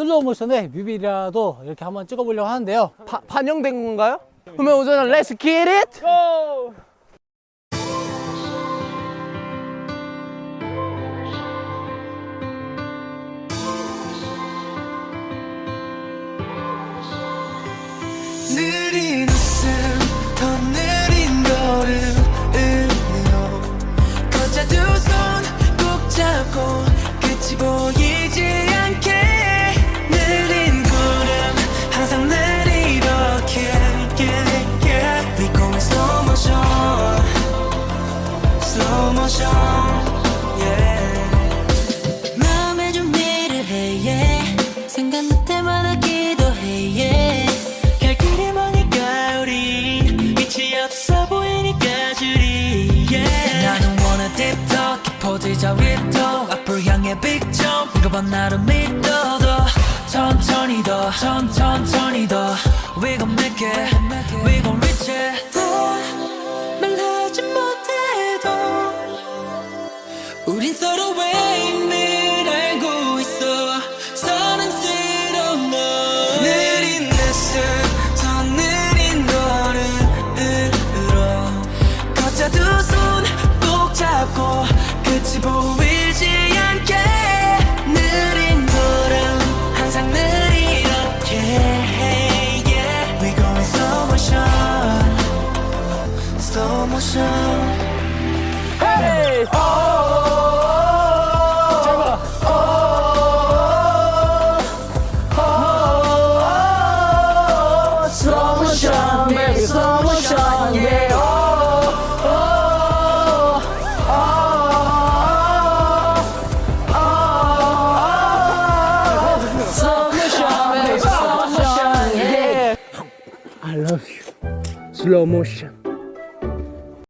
슬로우 모션의 뮤비라도 이렇게 한번 찍어보려고 하는데요. 바, 반영된 건가요? 그러면 우선 let's get it! 느린 위톡 앞을 향해 big jump 이거 봐 나를 믿어도 천천히 더 천천히 더 We gon' make it We gon' reach it slow motion 헤이! Slow motion, baby, slow motion, yeah. Slow motion. 슬로우 모션.